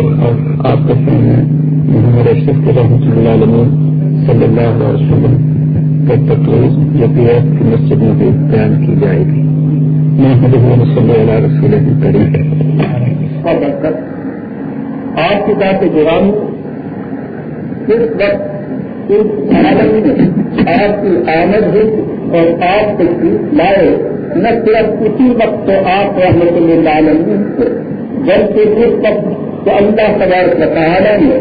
اور آپ کے سامنے محمد اشرف رحمۃ اللہ علیہ صلی اللہ علیہ وسلم کے تقریر جو پی ایف کی مسجد میں بھی بیان کی جائے گی۔ میں محمد صلی اللہ رسول کریم آپ کی بات گرام اس وقت اس عالم میں آپ کی آمد ہوئی اور آپ تشریف لائے، نہ صرف اسی وقت تو آپ رحمت اللہ عالمین سے بلکہ اس وقت تو اللہ تبار تعالیٰ نے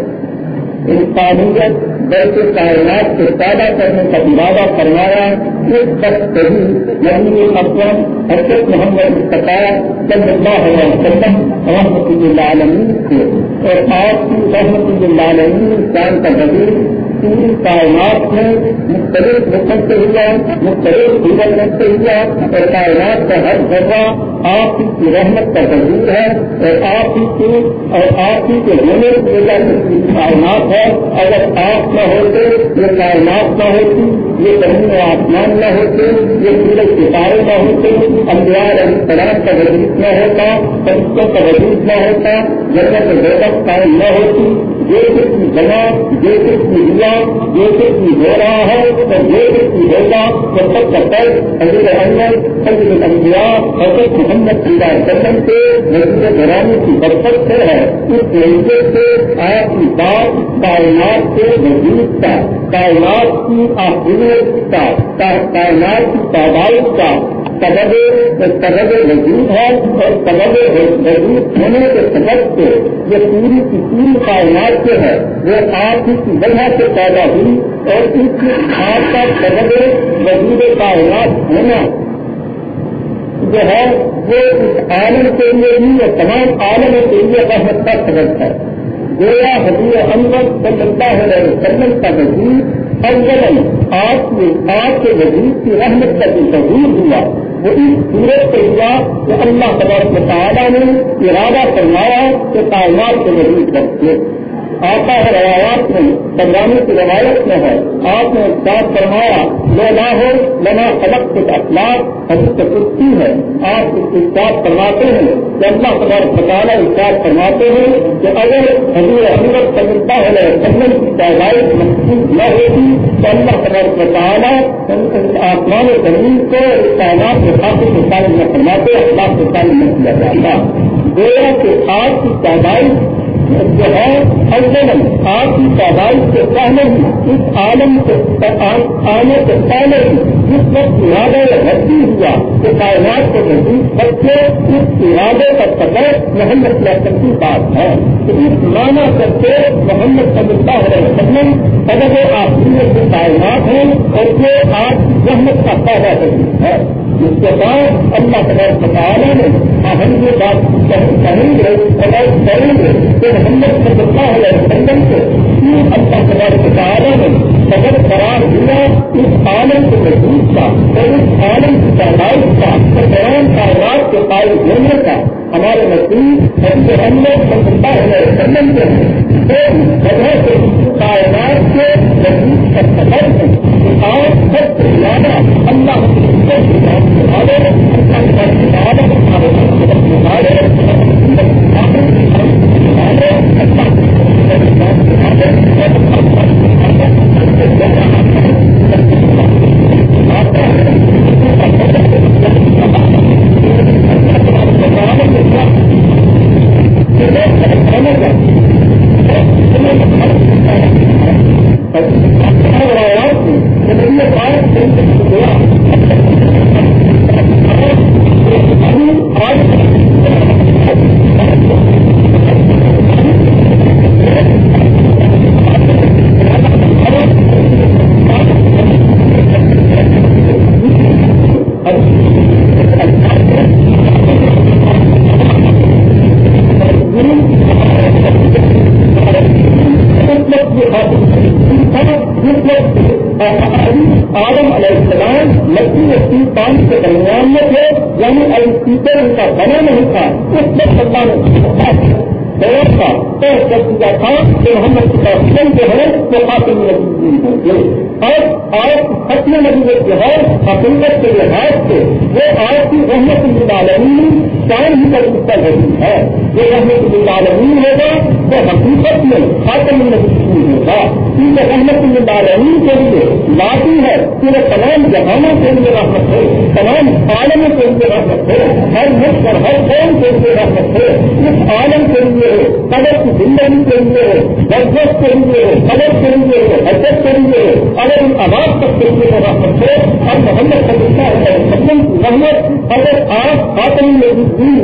انسانیت بلکہ کائنات کو پیدا کرنے کا ارادہ کروایا اس وقت ہی یعنی اکرم حضرت محمد مصطفیٰ صلی اللہ علیہ وسلم رحمت اللہ عالمین سے اور آپ کی رحمت اللہ عالمین شان کا وزیر پوری کائنات میں مختلف مقصد سے ہوا مختلف دیگر سے ہوا اور کائنات کا ہر ذرہ آپ کی رحمت کا ضرور ہے اور آپ ہی کی اور آپ ہی کے ہونے کی وجہ سے کائنات ہے۔ اگر آپ نہ ہوتے، یہ کائنات نہ ہوتی، یہ زمین و آسمان نہ ہوتے، یہ سورج ستارے نہ ہوتے اندیال السلام کا وجود نہ ہوتا، فرشتوں کا وجود نہ ہوتا، جنت بیٹک قائم نہ ہوتی، جو کچھ جمع جو کچھ ہوا جو کچھ ہو رہا ہے، اور جو کچھ ہوگا، وہ سب کا کل حضرت احمد، حضرت الانبیاء حضرت محمد صلی اللہ وسلم سے نظر گھرانے کی برکت سے ہے۔ اس طریقے سے آپ کی بات، کائنات کے وجود کا، کائنات کی آخریت کا کائنات کی تعداد کا سبب سبب وجود ہے اور سبب وجود ہونے کے سبب سے یہ پوری کی پوری کائنات جو ہے۔ وہ آپ ہی کی وجہ سے پیدا ہوئی اور اس آپ کا سبب وجود کائنات ہونا جو ہے، وہ اس عالم کے لیے بھی اور تمام عالم کے لیے رحمت کا سبب ہے۔ گویا حضور احمد صلی اللہ علیہ وسلم کا وجود اول آپ کے آپ کے وجود کی رحمت کا جو ظہور ہوا، وہ اس صورت سے ہوا کہ اللہ تبارک تعالیٰ نے ارادہ فرمایا کہ کائنات کے وجود کرتے آتا ہے روایات میں بنگانے کی روایت میں ہے۔ آپ نے ساتھ فرمایا لو نہ ہو لنا سبق کچھ اخلاق حضرت کشتی ہے۔ آپ اس بات فرماتے ہیں۔ کہ اللہ تبار بطالہ اس بات فرماتے ہیں کہ اگر حضور حضرت صلی اللہ علیہ کی پیدائش محسوس نہ ہوتی، تو اللہ تبار آسمان زمین کو اس تعداد کے ساتھ مثال نہ فرماتے، اخلاق کے ساتھ نہ کیا جاتا۔ گویا کے آپ کی پیدائش جو ہے اول آپ کی تعداد سے پہلے ہی، اس عالم سے آنے سے پہلے ہی، جس وقت ارادہ رسی ہوا کہ کائنات کو محسوس کر کے اس ارادے کا قدر محمد وسلم کی بات ہے۔ تو اس مانا کر کے محمد صلی اللہ علیہ وسلم قدر آخری سے کائنات ہیں اور یہ آج محمد کا پیدا کرتی ہے۔ اس کے بعد اللہ تبار تعالیٰ نے ہم یہ بات کہیں گے اور کریں گے کہ محمد صلی اللہ علیہ وسلم کو اللہ تبار تعالیٰ نے قدر قرار دیا اس عالم کے وجود کا اور اس عالم کی تعداد کا اور دوران کاروبار کے قائم ہونے کا ہمارے نزدیک حضرت محمد صلی اللہ علیہ وسلم کے وجہ سے کائنات کے وجود کا سفر ہے۔ اور سب سے زیادہ اللہ آدم نبی اور آپ ختم نبی کے ہے حقیقت کے لحاظ سے وہ آپ کی رحمت العالمین کام ہی پر اتر رہی ہے۔ وہ رحمت العالمین ہوگا، وہ حقیقت میں خاتم نبی ہوگا۔ کیونکہ رحمت العالمین کے لیے لاتی ہے پورے تمام جہانوں کے لیے رحمت ہے تمام عالموں کے لیے رحمت ہے ہر ملک اور ہر قوم کے لیے رحمت ہے اس عالم کے لیے ہو قدر کی زندگی کے لیے ہو برجت کے لیے ہو قدر کے لیے ہو حجت کے لیے ہو اگر ان آواز تک کے لیے رحمت ہے اور محمد صلی اللہ علیہ وسلم کی رحمت اگر آپ خاتم میں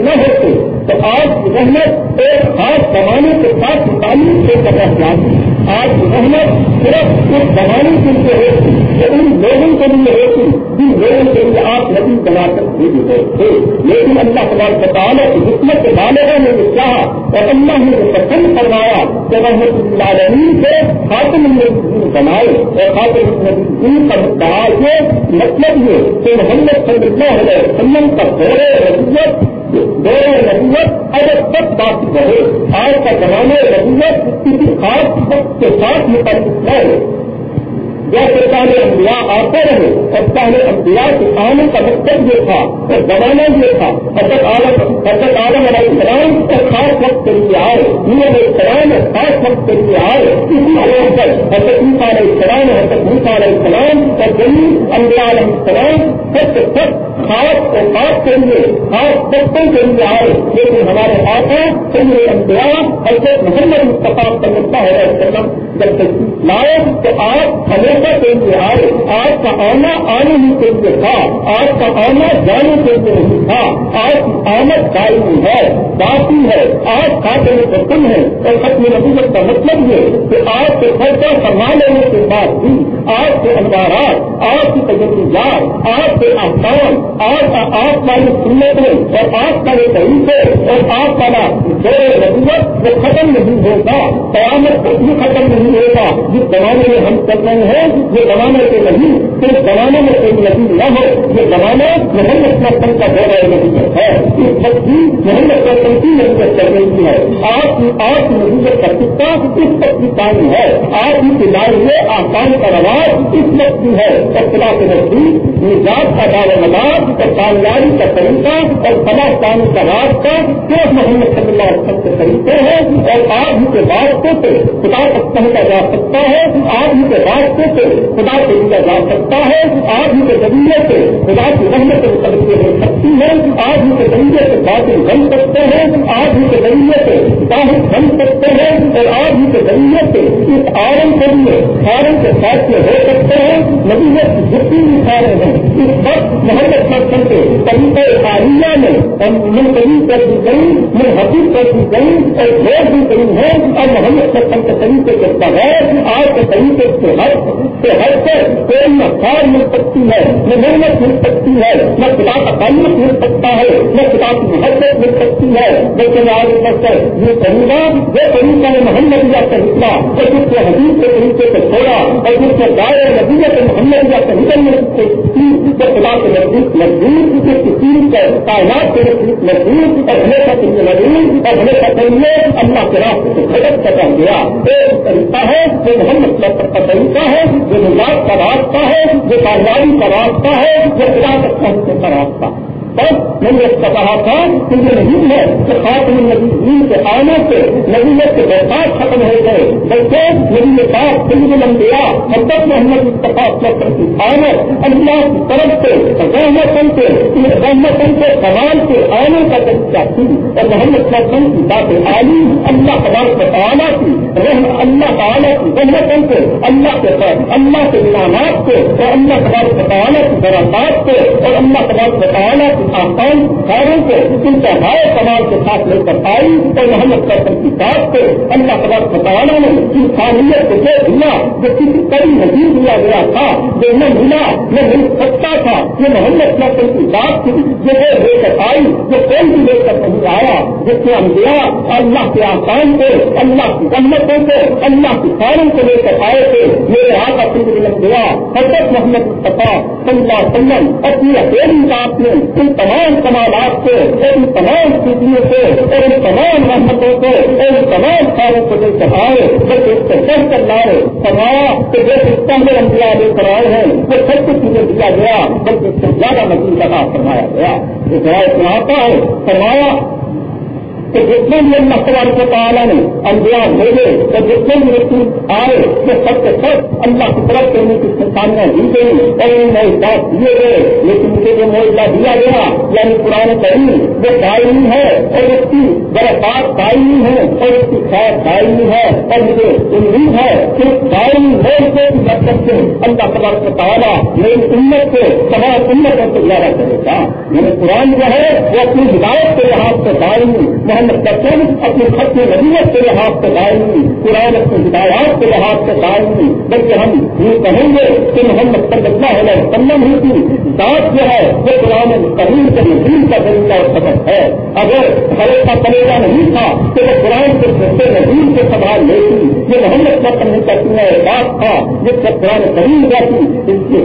نہ ہوتے تو آج رحمت ایک خاص زمانے کے ساتھ تعلیم سے کرنا چاہتی ہے آج رحمت صرف اس زمانے کے لیے ہوتی کہ ان لوگوں کے لیے ہوتی جن لوگوں کے لیے آپ نبی بنا کر بھیجے گئے تھے۔ لیکن اللہ تبار بطالہ کی حکمت کے بالغ نے یہ چاہا اور اللہ نے پسند کروایا کہ رحمت اللہ علیہ سے خاتم النبی بنائے اور خاتم النبی کا مدعا یہ مطلب یہ کہ محمد صلی اللہ علیہ وسلم کا دور رسیت دور رسیت اگر سب بات رہے آج کا زمانے رسیت کسی خاص وقت کے ساتھ متعلق نہ ہو۔ جیسے پہلے انبیاء آتے رہے اور پہلے انبیاء کے آنے کا مقصد یہ تھا اور زمانہ یہ تھا۔ حضرت عالم حضرت عالم علیہ السلام اور خاص وقت کے لیے آئے۔ علیہ السلام اور خاص وقت کے لیے آئے۔ اسی طرح پر حضرت عیسیٰ علیہ السلام حضرت موسیٰ علیہ السلام اور غریب انبیاء علیہ السلام سب سے سب خاص اور خاص کے لیے، خاص وقتوں کے لیے آئے۔ لیکن ہمارے آقا سنگے انبیاء حضرت محمد مصطفیٰ صلی اللہ علیہ وسلم جب تک لائے تو آپ ہمیں ہمیشہ کے لیے آئے آج کا آنا آنے ہی کے لیے تھا آج کا آنا جانے کے لیے نہیں تھا آج کی آمد دائمی ہے، باقی ہے آج کھاتے میں کم ہے اور ختم نبیت کا مطلب یہ کہ آج کے خرچہ فرما لینے کے بعد بھی آج کے انوارات آج کی تجربات آج کے آسان آج کا آپ والی سنتیں اور آج کا یہ طریقے اور آج والا دور نبیت وہ ختم نہیں ہوگا، قیامت بھی ختم نہیں ہوگا، جس زمانے میں ہم چل رہے ہیں یہ زمانے کے نہیں، صرف زمانے میں کوئی نبی نہ ہو، یہ زمانہ محمد نسل کا دور نبیت ہے، اس وقت بھی محمد نسل کی نبیت چل رہی ہے آپ کی آپ کی نبیت کا سکتا اس وقت کی پانی ہے۔ آپ کی دلائی میں آسان کا رواج اس وقت بھی ہے۔ اور کے نزدیک نجات کا دار مدار اور کامیابی کا طریقہ اور سما پانی کا راستہ صرف محمد صلی اللہ علیہ وسلم کے طریقے ہیں۔ اور آپ ہی کے واسطے سے خدا تک جا سکتا ہے آپ ہی کے واسطے سے خدا سے لیا جا سکتا ہے آج ہی کے ذریعے سے خدا کی رحمت سے ہو سکتی ہے آج ہی کے ذریعے سے باطل بن سکتے ہیں آج ہی کے ذریعے سے باہر بن سکتے ہیں، اور آج ہی کے ذریعے سے اس آرم کے لیے آرم کے فیصلے ہو سکتے ہیں۔ نبیت کی جتنی بھی سارے ہیں۔ اس وقت محمد مرسن کے طریقے عالیہ میں منتظر کر دی گئی منحصر کر دی گئی اور زور دی گئی ہے اور محمد مرسن کے طریقے کے بغیر، آج کے طریقے سے ہر سے ہر سے کوئی نہ خار مل سکتی ہے، نہ محنت مل سکتی ہے، نہ خدا کا تعلق مل سکتا ہے، نہ خدا کی محبت مل سکتی ہے۔ لیکن آگے بڑھ کر یہ کہوں گا وہ طریقہ نے محمد یا کا نکلا اور جس کے حدیث کے طریقے سے چھوڑا، اور جس کے دائرے نتیجے سے محمد یا کا نکلنے خدا کے نزدیک مزدور جس کی تین کا کائنات کے نزدیک مزدور اور ہمیشہ کے لیے مزدور اور ہمیشہ کے لیے اللہ کے راستے سے غلط کر گیا۔ ایک طریقہ ہے، جو محمد کا طریقہ ہے جو نجات کا راستہ ہے، جو کامیابی کا راستہ ہے، جو خدا کا راستہ ہے۔ بس میں نے اس کا کہا تھا کہ یہ نہیں ہے کہ خاتم النبی کے آنے سے نبیت کے بحثات ختم ہو گئے، بلکہ نبی کے پاس سنگ لمبیا حضرت محمد اتفاق کی آمد اللہ کی طرف سے رحمتن کے رحمتن کے سوال کے آنے کا طریقہ تھی، اور محمد وسلم کی بات عالی اللہ تبارک تعالیٰ کی رحم، اللہ تعالیٰ کی رحمتن کو اللہ کے اللہ کے انعامات کو اور اللہ تبارک تعالیٰ کی برابات کو اور اللہ تبارک تعالیٰ کی آسان کاروں کو ان کا رائے کمال کے ساتھ لے کر آئی اور محمد کرسم کی بات کو اللہ تبار فتوانا نے انسانیت کو دے دیا جو کسی کئی نظیر دیا گیا تھا، جو نہ ملا، نہ مل سکتا تھا یہ محمد کرسم کی بات تھی جو وہ لے کر آئی، جو کوئی بھی لے کر نہیں آیا، جس نے ہم دیا اللہ کے آسان کو اللہ کی رحمتوں کو، اللہ کی کاروں کو لے کر آئے تھے، میرے ہاتھ اپنی دلم دیا حضرت محمد صلی اللہ علیہ وسلم اپنی اکیلی بات میں ان تمام کمالات کو اور ان تمام خوبیوں کو اور ان تمام رحمتوں کو اور ان تمام کاروں کو لے چڑھائے آئے اس کو چڑھ کر لائے فرمایا کہ جیسے پہلے انبیاء لے کر آئے ہیں، وہ سب کچھ مجھے دیا گیا، بلکہ اس سے زیادہ مزید لگا فرمایا گیا۔ یہ ذرائع سناتا ہے، فرمایا کہ جتنے بھی اللہ سوال کے تعالیٰ نے انبیاء بھیجے اور جتنے بھی رسول آئے وہ سب کے سب اللہ کی طرف سے ان کی سنسانیاں دی گئی اور ان میں دیے گئے، لیکن مجھے جو معاہدہ دیا گیا یعنی پرانے کریم، وہ دائمی ہے اور اس کی برسات دائمی ہے اور اس کی خیر دائمی ہے۔ اور مجھے امید ہے کہ دائمی مول سے جب تک سے اللہ سوال کے تعالیٰ میری امت سے تمام امتوں سے زیادہ کرے گا۔ یعنی قرآن جو ہے، وہ اپنی ہدایت کے لحاظ سے دائمی محمد کرتے اپنے خط نبیت کے لحاظ سے دائمی قرآن اپنی ہدایات کے لحاظ سے دائمی بلکہ ہم یہ کہیں گے کہ محمد صلی اللہ علیہ وسلم ہی کی ذات جو ہے، وہ قرآن کریم کے نظیم کا طریقہ اور سبق ہے۔ اگر ہر کا طریقہ نہیں تھا تو وہ قرآن کے چھوٹے نظیم کے سوال لیتی یہ محمد کا کرنے کا سنا بات تھا، جس کا قرآن کریم جاتی اس کی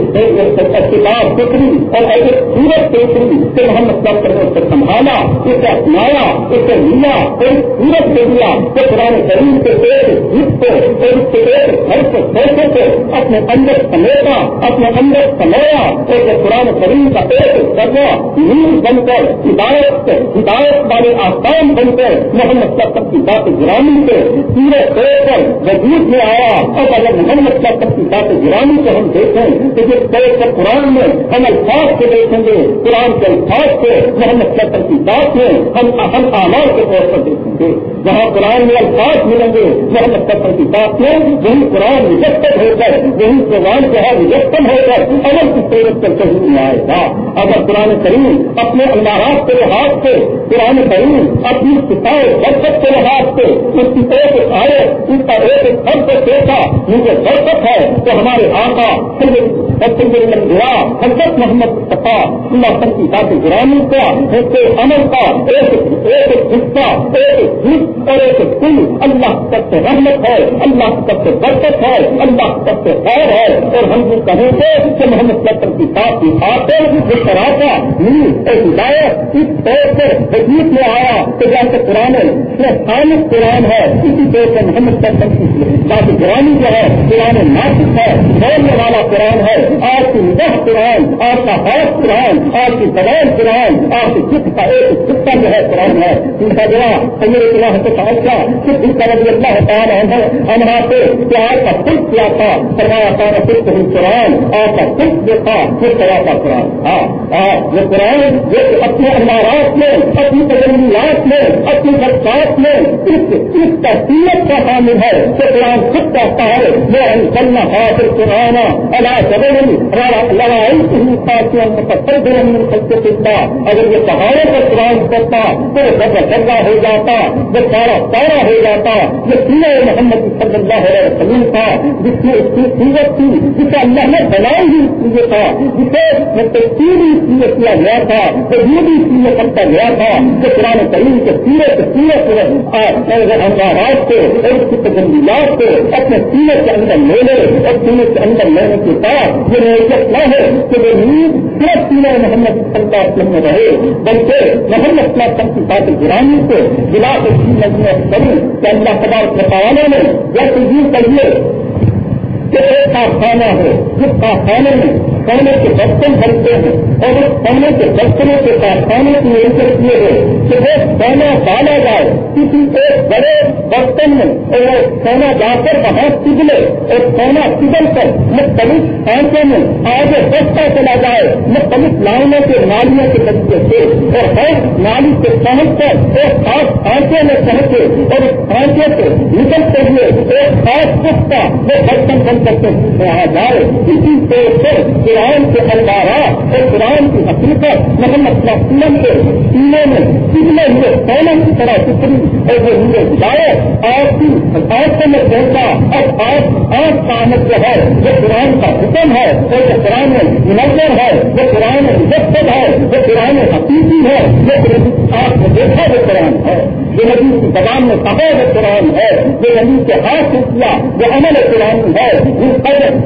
کتاب فکری اور ایسے سورت فکری کہ محمد صاحب کرنے سے سنبھالا، اسے اپنایا، اسے لیا اور سورت دے دیا کہ قرآن کریم کے ایک حص کو اور اس کے ایک گھر کے پیسے کو اپنے اندر سمیٹا، اپنے اندر سمایا، اور وہ قرآن کریم کا ایک درجہ نیل بن کر، ہدایت ہدایت والے آسان بن کر، محمد سب کی بات گرانی سے پورے طور پر وجود میں آیا۔ اور اگر محمد سب کی بات گرانی کو ہم دیکھیں، تو جس طور پر قرآن میں ہم الفاظ کو دیکھیں گے، قرآن کے الفاظ کو محمد سب کی بات میں ہم اہم آمار کے طور پر دیکھیں گے۔ جہاں قرآن میں الفاظ ملیں گے محمد سفر کی بات میں وہی قرآن مجسم ہو کر وہی قرآن جو ہے ہاں مجسم ہو کر عمل کی صورت کر کے نہیں آئے گا۔ اگر قرآن کریم اپنے المارات کے لحاظ سے، قرآن کریم اپنی کتاب برکت کے لحاظ سے، اس کی ایک آئے، اس کا ایک سب سے دیکھا مجھے برکت ہے، تو ہمارے آقا گرا حضرت محمد صفا اللہ سب کی بات گرانی کا اس کے عمل کا ایک ایک حصہ ایک اور ایک دل اللہ سب سے رحمت ہے، اللہ سب سے برکت ہے، اللہ سب سے خیر ہے۔ اور ہم یہ کہیں گے کہ محمد سفر کی بات کی بات ہے، اس طرح کا ہدایت اس طور پر حدیث میں آیا کہ جیسے قرآن خالص قرآن ہے۔ اسی طور پر محمد سفر کی بات گرانی جو ہے، قرآن ناسک ہے، بولنے والا قرآن ہے۔ آپ کی نگہ قرآن آپ کا ہاتھ قرآن آپ کی زبان قرآن آپ کی جس کا ایک خطہ جو ہے قرآن ہے۔ ان کا سمیر اللہ سے پہنچا کہ جس کا رضی اللہ تعالیٰ ہمارا سے پیار کا خود کیا تھا فرمایا تھا خود قرآن آپ کا خود دیکھا پھر طرح کا قرآن ہاں یہ قرآن جو اپنے اندارات میں اپنی تجلیات میں اپنی برسات میں اس اس تحصیلت کا حامل ہے کہ قرآن خود کہتا ہے وہ کرنا حاصل قرآن اللہ سبھی لڑائی کی پارٹیاں مقصر دن مل سکتے سکتا اگر یہ پہاڑوں پر قرآن کرتا تو وہ سب ہو جاتا، وہ سارا سارا ہو جاتا، یہ سینے محمد صلی اللہ علیہ وسلم تھا، جس کی اس کی سیرت تھی جسے اللہ نے بنائی ہوئی چیزیں تھا، جسے تفصیل اس کیا گیا تھا، وہ یہ بھی اس کرتا گیا تھا کہ قرآن کریم کے سیرت سیرت انوارات کو اور اس کی تجلیات کو اپنے سیرت کے اندر لے لے، اور سیرت کے اندر لینے کے بعد یہ نیت نہ ہے کہ وہ نیند صرف سینے محمد صلی اللہ علیہ وسلم میں رہے، بلکہ محمد صلی اللہ علیہ وسلم کی بات گرانی سے بلا کے کروں کہ اللہ تبار تعالیٰ نے یا تجیب کریے کہ ایک کارخانہ ہو جس کارخانے میں سونے کے برتن بنتے ہیں اور اس سونے کے برتنوں کے کارخانے کی انٹر کیے گئے کہ وہ سونا ڈالا جائے، کسی ایک بڑے برتن میں اور وہ سونا جا کر وہاں پگلے اور سونا پگل کر مختلف سانچے میں آگے بچتا چلا جائے، مختلف لائنوں کے نالیوں کے طریقے سے اور ہر نالی سے پہنچ کر ایک خاص سانچے میں پہنچے اور اس سانچے سے نکلتے ہوئے ایک خاص پختہ وہ برتن بن کرتے آ جائے۔ اسی طور سے قرآن کے اندارات اور قرآن کی حقیقت محمد صلی اللہ علیہ وسلم کے سینے میں پچھلے ہوئے سونے کی طرح ستری اور وہ ہوئے ہدایت آپ کی آنکھوں میں پہنچا اور آپ آنکھ کا آمد جو ہے، وہ قرآن کا حکم ہے، اور وہ قرآن میں منظر ہے، وہ قرآن میں ہے، وہ قرآن حقیقی ہے، وہ آپ نے دیکھا وہ قرآن ہے، جو نبی کی زبان میں کہا وہ قرآن ہے، جو نبی کے ہاتھ سے کیا وہ عمل قرآن ہے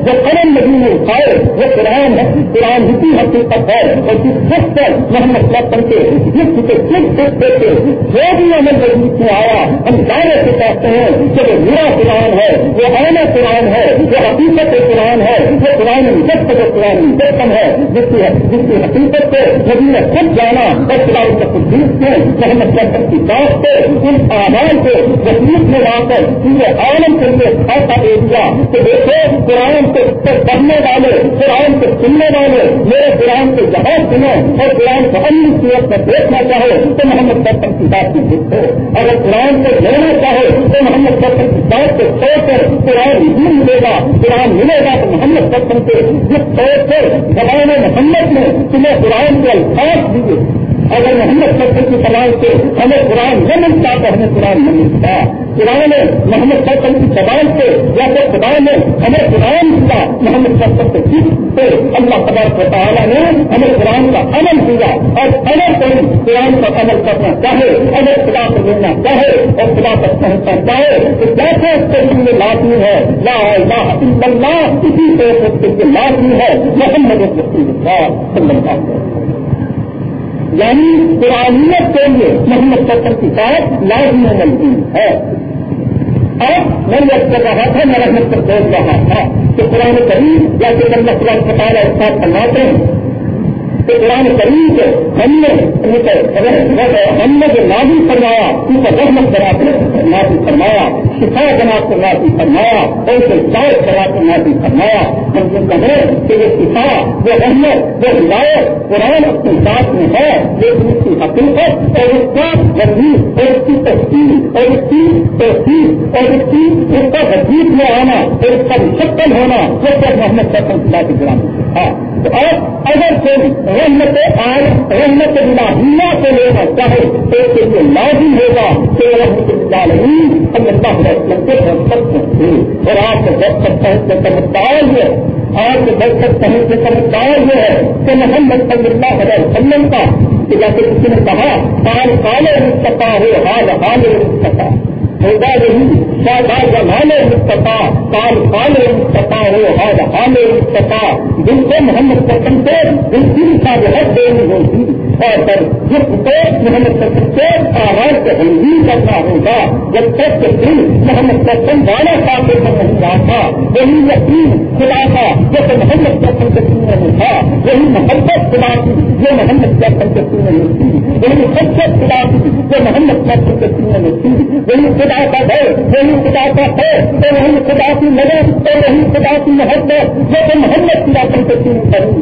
جو قلم نبی نے اٹھائے، وہ قرآن قرآن ہے، قرآن اسی حقیقت ہے اور جس وقت پر محمد لطن کے جس کے کس وقت دیتے جو بھی عمل مزید میں آیا، ہم دائرے سے کہتے ہیں کہ وہ میرا قرآن ہے، وہ آنا قرآن ہے، وہ حقیقت قرآن ہے، وہ قرآن جب تک قرآن مجسم ہے، جس کی جس کی حقیقت کو نبی نے خود جانا اور قرآن خلاف تقدیس سے، محمد سرکر کی بات سے، ان آواز کو وسیع میں لا کر پورے عالم کے لیے ایسا دے دیا۔ کہ دیکھو، قرآن کو پڑھنے والے، قرآن کو سننے والے میرے قرآن کو جہاں سنو اور قرآن کو انیس صورت میں دیکھنا چاہو تو محمد سرکر کی بات کو دیکھو۔ اگر قرآن کو لینا چاہو تو محمد سرکر کی بات کو چھوڑ کر قرآن نہیں ملے گا، قرآن ملے گا تو محمد سرکر کے جس طور پر زبان محمد میں تمہیں قرآن کے الفاظ دیے اگر محمد سرکر کی سوال سے ہمیں قرآن نہ ملتا تو ہمیں قرآن نہیں ملتا۔ قرآن محمد سرکر کی سوال سے یا پھر خدا نے ہمیں قرآن دیا محمد سرکر سے جس سے اللہ تبار تعالیٰ نے ہمیں قرآن کا عمل دیا اور اگر کوئی قرآن کا عمل کرنا چاہے، اگر خدا کو لینا چاہے اور خدا تک پہنچنا چاہے، تو جیسے اس کے لیے لازمی ہے؟ لا الہ الا اللہ، اسی طرح سے اس کے لیے لازمی ہے، محمد رسول اللہ صلی اللہ علیہ وسلم۔ یعنی قرآنیت کے لیے محمد سفر کی بات لازمی ملتی ہے۔ اور میں یہ کر رہا تھا، میں رحمت پر بول رہا تھا کہ قرآن کریم یا کہ اللہ قرآن کا پہلا احساس کرواتے ہیں قرآن کریم کو ہم نے ہم نے جو نازی فرمایا، ان کا رحمت بنا کر نازی فرمایا، شفا بنا کر نازی فرمایا، اور اسے ہدایت بنا کر نازی فرمایا۔ ہم یہ کہیں کہ یہ شفا، وہ رحمت، وہ ہدایت قرآن اپنی ذات میں ہے لیکن اس کی حقیقت اور اس کا ورزیش اور اس کی تصویر اور اس کی تحصیل اور اس کی اس کا وزیر میں آنا اور اس کا مشکل ہونا، وہ سب محمد سرکن کی بات گرام ہاں۔ تو اب اگر کوئی رحمت آج رحمت الہیہ کو لینا چاہے تو اس کے لیے لازم ہوگا کہ رحمت العالمین ہم اللہ رحمت کے رحمت تھے اور آپ کو بہت سکتا ہے کہ سمجھدار ہے آپ کو بہت سکتا ہے کہ سمجھدار یہ ہے کہ محمد صلی اللہ علیہ وسلم کا، کہ جیسے کسی نے کہا کال کالے مستفا ہو، حال حال مستفا ہوگا یہی شادار زمانے مستفا کال کالے مستفا ہو حال حال مستفا جن کو محمد سکم سے جن کی کا بہت دینی ہوگی۔ اور پھر جس کو محمد سکم سے آواز کو ہندی کرنا ہوگا، جب تک کہ دل محمد سکم والا کافی پر نہیں رہا تھا وہی یقین خدا کا جیسے محمد سکم کے سننے میں تھا، وہی محبت خدا کی جو محمد سکم کے سننے میں تھی۔ وہی سچت خدا کی جو محمد سکم کے سننے میں تھی۔ وہی خدا کا ڈر وہی خدا کا ہے تو وہی خدا کی مدد تو وہی خدا کی محبت جو کہ محمد خدا کر کے سن کروں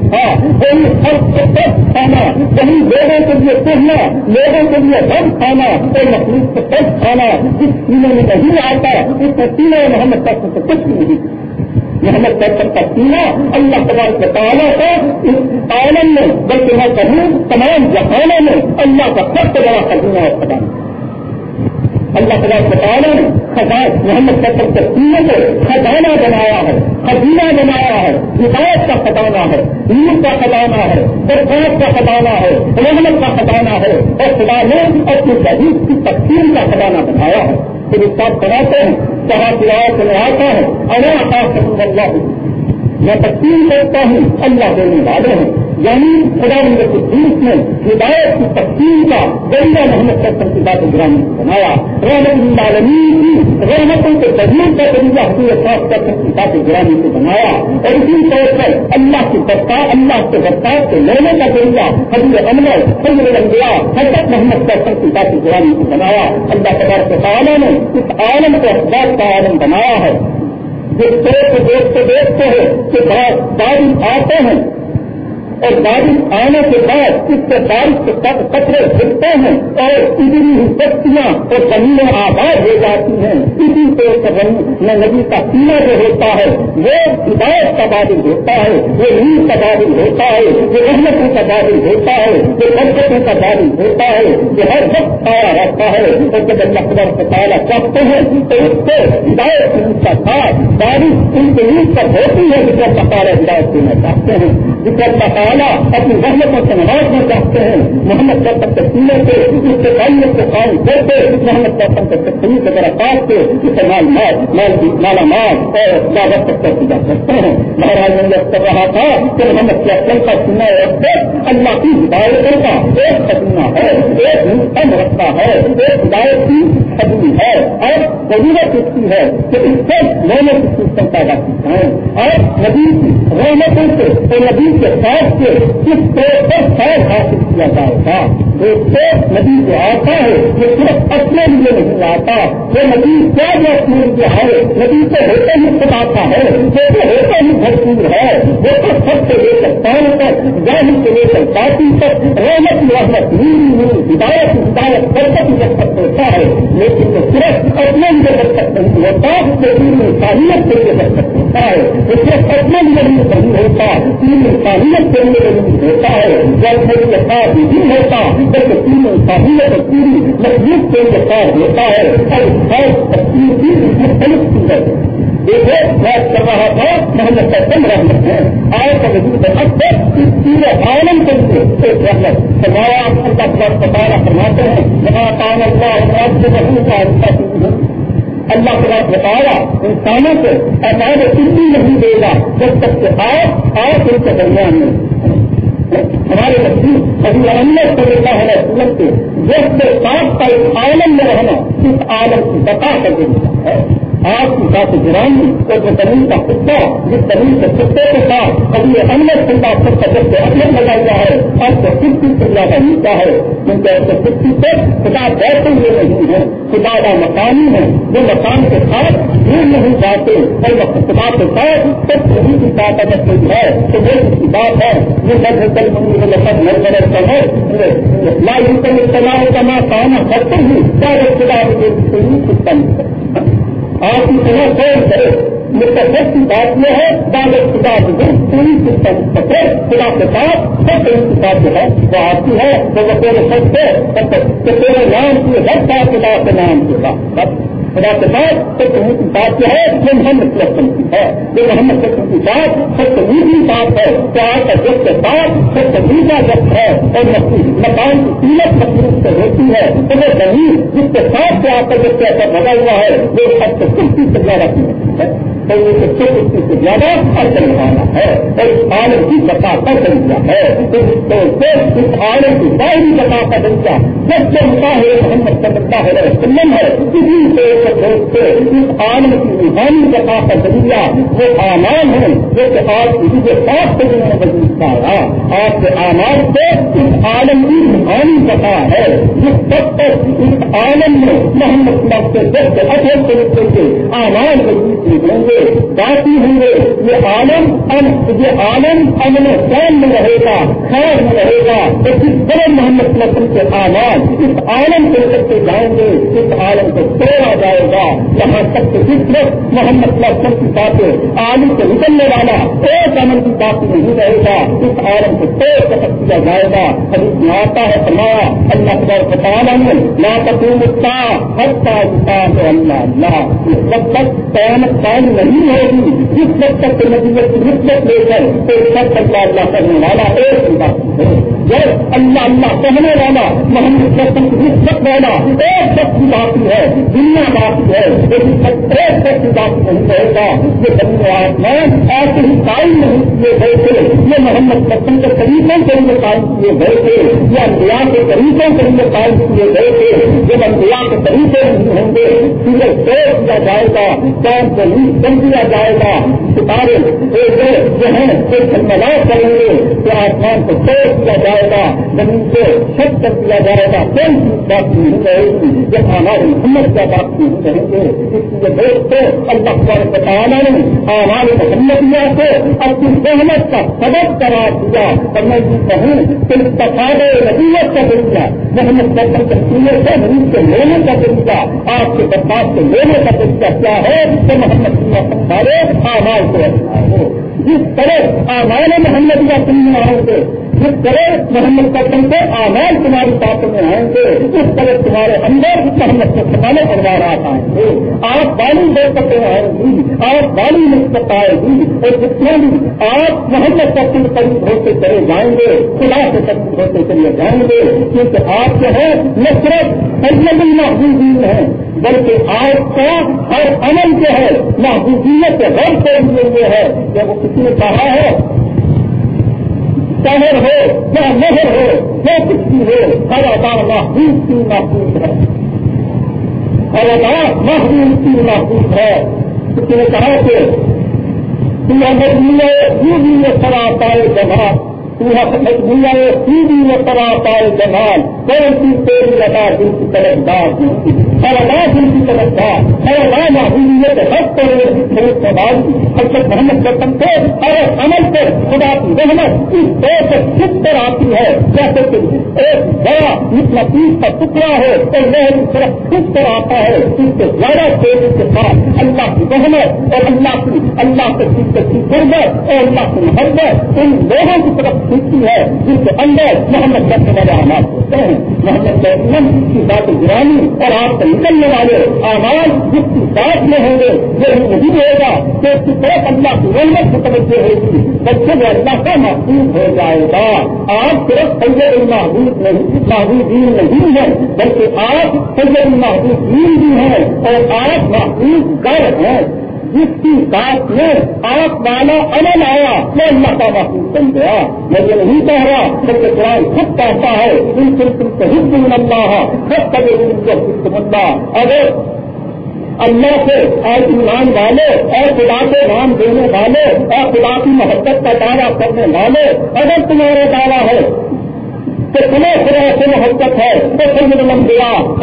وہی ہر سب کھانا، وہی لوگوں کے لیے کہنا لوگوں کے لیے غم کھانا اور مخلوق کو سب کھانا۔ جس سینے میں نہیں آتا، اس میں سینے محمد تک سے کچھ نہیں۔ محمد سرکر کا سینا اللہ تبار کے تعالیٰ کا، اس عالم میں، بلکہ میں کہوں، تمام جہانوں میں اللہ کا سب سے بڑا خزینہ اور خزانہ اللہ تعالیٰ تعالیٰ نے خزان محمد سفر کے کو خزانہ بنایا ہے، خزینہ بنایا ہے، ہدایت کا خزانہ ہے، نور کا خزانہ ہے برسات کا خزانہ ہے، رحمت کا خزانہ ہے، اور خدا نے اپنی شہید کی تقسیم کا خزانہ بنایا ہے۔ پھر اس بات بناتے ہیں، جہاں پلاؤ سے آتا ہے اور آکاش اللہ، میں تقسیم کرتا ہوں، اللہ دینے والے ہیں۔ یعنی خدا الدین نے ہدایت کی تقسیم کا ذریعہ محمد سرکر کی بات گرانی بنایا۔ رحمت العالمین کی رحمتوں کے تجیب کا ذریعہ حضور خاص کر کی بات گرانی کو بنایا۔ اور اسی طور پر اللہ کی برتاؤ اللہ کے برتاؤ کو لینے کا ذریعہ حضور عمل حضور الانبیاء، حضرت محمد سرکر کی بات گرانی کو بنایا۔ اللہ تبارک تعالیٰ نے اس عالم کو اخبار کا عالم بنایا ہے۔ جس طرح سے دیکھتے دیکھتے ہیں، کہ بارش آتے ہیں۔ اور بارش آنے کے بعد اس سے بارش کے کچرے گرتے ہیں اور اتنی ہی بستیاں اور زمینیں آباد ہو جاتی ہیں۔ اسی طور سے ندی کا سینا جو ہوتا ہے، وہ ہدایت کا بادل ہوتا ہے، وہ نیند کا بادل ہوتا ہے، وہ رحمتوں کا بادل ہوتا ہے، وہ برکتوں کا بادل ہوتا ہے۔ وہ ہر وقت آیا رہتا ہے۔ اور جب اللہ خبر سے چاہتے ہیں تو اس کو ہدایت ان کا ساتھ بارش ان کے نیند پر ہوتی ہے، جس اللہ تعالیٰ ہدایت دینا چاہتے ہیں۔ جس اللہ تعالیٰ اپنی رحمتوں سے نوازنا چاہتے ہیں۔ محمد سرکر کے سینے سے اس کے تعلق کو قائم کرتے محمد سرکر کے تقسیم کے ذرا کاٹ کے اسے مال مال مال مالا مال اور زیادہ تک کر دیا کرتے ہیں مہاراج نے یہ کر رہا تھا کہ محمد کے اصل کا سینا اللہ کی ہدایتوں کا ایک خزینہ ہے، ایک نسم رکھتا ہے، ایک ہدایت کی خدمی ہے۔ اور ضرورت اس کی ہے کہ اس سے میں نے سسٹم پیدا کی ہے۔ اور نبی کی رحمتوں سے نبی کے ساتھ سے کس طور پر فیض حاصل کیا جائے گا۔ ایک تو ندی جو آتا ہے، وہ صرف اپنے لیے نہیں آتا وہ ندی کیا جو اپنے ہے؟ ندی تو ہوتے ہی خدا کا ہے۔ وہ تو ہوتے ہی بھرپور ہے۔ وہ تو سب سے لے کر پانی تک ظاہر سے لے کر پارٹی تک رحمت رحمت نیلی نیل ہدایت ہدایت برکت برکت ہوتا ہے۔ لیکن وہ صرف اپنے لیے برکت نہیں ہوتا وہ تین انسانیت کے لیے برکت ہوتا ہے۔ وہ صرف اپنے لیے نہیں ہوتا۔ تین انسانیت کے لیے نہیں ہوتا ہے۔ جب میری ساتھ نہیں ہوتا بلکہ تین انسانیت اور پوری مضبوط کے لیے کار ہوتا ہے۔ اور خاص تصویر بھی مختلف کی ہے۔ دیکھو میں کر رہا تھا محمد سم رحمت ہے۔ آئے کا وجود حق سے اس پورے عالم کے لیے ایک رحمت۔ سمایا اللہ کا بتانا فرماتے ہیں۔ جہاں کام اللہ سے بہت کا اچھا اللہ کے بعد بتایا، انسانوں کو اعتاد اتنی نہیں دے گا جب تک کہ آپ آپ ان کے درمیان میں ہمارے نزدیک ابھی احمد صلی اللہ علیہ وسلم کے جس کے ساتھ کا ایک عالم میں رہنا اس عالم کی بتا کر دیتا ہے۔ آپ کی ساتھ گرانی اور جو زمین کا کتا، جس زمین کے کتے کے ساتھ کبھی انیہ ٹھنڈا سب کا جب سے اپنے لگا ہوا ہے اب تو کسی سے زیادہ نیچا ہے ان کیونکہ ایسے کسی سے خدا بیٹھے ہوئے نہیں ہے، خدا کا مکانی ہے جو مکان کے ساتھ دور نہیں جاتے اور وہ خدا کے ساتھ سب سے کی بات اگر کوئی ہے، تو وہ اس کی بات ہے۔ یہ سب کل منگی میں سب نر نظر کا ہے لا ان کا سلام کا ماں کام کرتے ہی کیا خدا سسٹم آپ کی طرح غور کرے۔ متفق کی بات یہ ہے دعوت کتاب پوری سسٹم پکڑے خدا کے ساتھ سب پوری کتاب جو ہے، وہ آپ کی ہے تو وہ پورے سب سے تیرے نام کی ہر بات خدا کے نام کے ساتھ خدا کے بعد سب سے میٹھی بات جو ہے؟ یہ محمد سلسم کی ہے۔ یہ محمد سلسم کی بات سب سے میٹھی بات ہے۔ پیار کا جب کے ساتھ سب سے میٹھا جب ہے۔ اور مکان کی قیمت مصروف سے ہوتی ہے۔ تو وہ زمین جس کے ساتھ سے آپ کا جب سے اثر لگا ہوا ہے، وہ سب سے کشتی سے زیادہ قیمت ہے۔ تو یہ سب سے کشتی سے زیادہ اثر لگانا ہے۔ اور اس عالم کی بتا کا طریقہ ہے۔ تو اس عالم کی باہری بتا کا طریقہ جب سے ہوتا ہے محمد صلی اللہ علیہ نمبر کسی سے سے اس عالم کی روحانی بتا کا ذریعہ وہ آمان ہے جو کہ آج کسی کے ساتھ سے جنہوں نے وجود پایا۔ آپ کے آمان سے اس عالم کی روحانی بتا ہے۔ جس تب تک اس عالم میں محمد صلاح سے جب سے اچھے طریقے سے آمان وجود نہیں ہوں گے۔ باقی ہوں گے یہ عالم یہ عالم امن سین میں رہے گا، خیر میں رہے گا۔ تو جس طرح محمد صلی کے آمان اس عالم کو لے کے جائیں گے؟ اس عالم کو توڑا جائے گا۔ یہاں تک کہ جس محمد اللہ کی باتیں عالم سے نکلنے والا ایک عمل کی بات نہیں رہے گا اس عالم کو توڑ سکت کیا جائے گا۔ ابھی میں آتا ہے، فرمایا، اللہ خبر بتانا میں لا تقوم ہر کا اللہ۔ اللہ اس وقت تک قیامت قائم نہیں ہوگی۔ جس وقت تک نتیجے کی نسبت لے کر ایک شخص اللہ اللہ کرنے والا ایک بات ہے۔ جب اللہ اللہ کہنے والا، محمد کی نسبت والا ایک شخص کی بات ہے، دنیا بات ہے۔ لیکن ایک تک کی بات نہیں رہے گا۔ یہ بنی آسمان ایسے ہی قائم نہیں کیے گئے تھے۔ یہ محمد سسم کے طریقوں کے لیے قائم کیے گئے تھے۔ یا انبیاء کے طریقوں کے لیے قائم کیے گئے تھے۔ جب انبیاء کے طریقے نہیں ہوں گے سورج توڑ دیا جائے گا چاند کو نیچ کر دیا جائے گا۔ ستارے جو ہیں کوئی سنملاؤ کریں گے۔ تو آسمان کو توڑ دیا جائے جائے گا، زمین کو سب کر دیا جائے گا۔ کوئی بات نہیں رہے گی جب ہمارے محمد کا بات نہیں رہے گے اس لیے دوستوں اللہ تعالیٰ تعالیٰ نے ہمارے محمدیہ کو اپنی سہمت کا سبب قرار دیا۔ اور میں یہ کہوں کہ اتفاق نبیت کا طریقہ محمد سفر کے سینے سے مریض سے لینے کا طریقہ آپ کے برداشت سے لینے کا طریقہ کیا ہے کہ محمد سارے آواز کو ہو؟ جس طرح آمال محمدیہ سننے آؤ گے جس طرح محمد قسم سے آمال تمہاری باتوں میں آئیں گے، اس طرح تمہارے اندر محمد کے سمانے پروارات آئیں گے۔ آپ بالی دے سکتے آئیں گی، آپ بالی نسبت آئے گی، اور جتنے بھی آپ محمد قسم قریب ہوتے چلے جائیں گے، خدا سے قریب ہوتے چلے جائیں گے، کیونکہ آپ جو ہے ہاں نصرت سید محبوبین ہے بلکہ آپ کا ہر عمل جو ہے، محبوبیت سے غیر سے ہے جب وہ کسی نے کہا ہے شہر ہو یا نہر ہو جو کچھ بھی ہو ہر ادا محبوب کی محبوب ہے۔ ہر ادا محبوب کی محبوب ہے۔ کسی نے کہا کہ یہ بھی یہ سرا پائے جماعت سیدھی میں پڑا پائے جمال۔ کون سی تیری لگا دل کی طرف دار ہر ادا دل کی طرف دار ہر ادا محبوبیت حق کرے میرے سوال حضرت محمد وطن کو ہر عمل پر خدا کی رحمت اس دور سے کس پر آتی ہے، جیسے کہ ایک بڑا مطلب اتنا پیس کا ٹکڑا ہے اور لہر کی طرف کس پر آتا ہے، اس سے زیادہ تیزی کے ساتھ اللہ کی رحمت اور اللہ کی اللہ کے چیز کی غربت اور اللہ کی محبت ان لوگوں کی طرف کھینچتی ہے، جن کے اندر محمد کرنے والے آماد ہوتے ہیں محمد وسلم کی بات گرانی اور آپ سے نکلنے والے آواز جس کی بات میں ہوں گے، یہ نہیں رہے گا کہ اس کی طرف اللہ کی رحمت توجہ ہوگی بچے وہ اللہ کا محفوظ ہو جائے گا۔ آپ صرف سید محبوب نہیں، محبوبین نہیں ہے بلکہ آپ سید محبوبین بھی ہیں اور آپ محفوظ کر ہیں۔ جس کی بات میں آپ والا عمل آیا وہ اللہ کا محسوس بن گیا۔ میں یہ نہیں کہہ رہا بلکہ قرآن خود کہتا ہے، ان سے تم سے ہند اللہ سب کبھی بندہ اگر اللہ سے اور ایمان والے اور خدا کے نام دینے والے اور خدا کی محبت کا دعویٰ کرنے والے، اگر تمہارا دعویٰ ہے کہ سنا خدا سے محبت ہے تو سمجھ من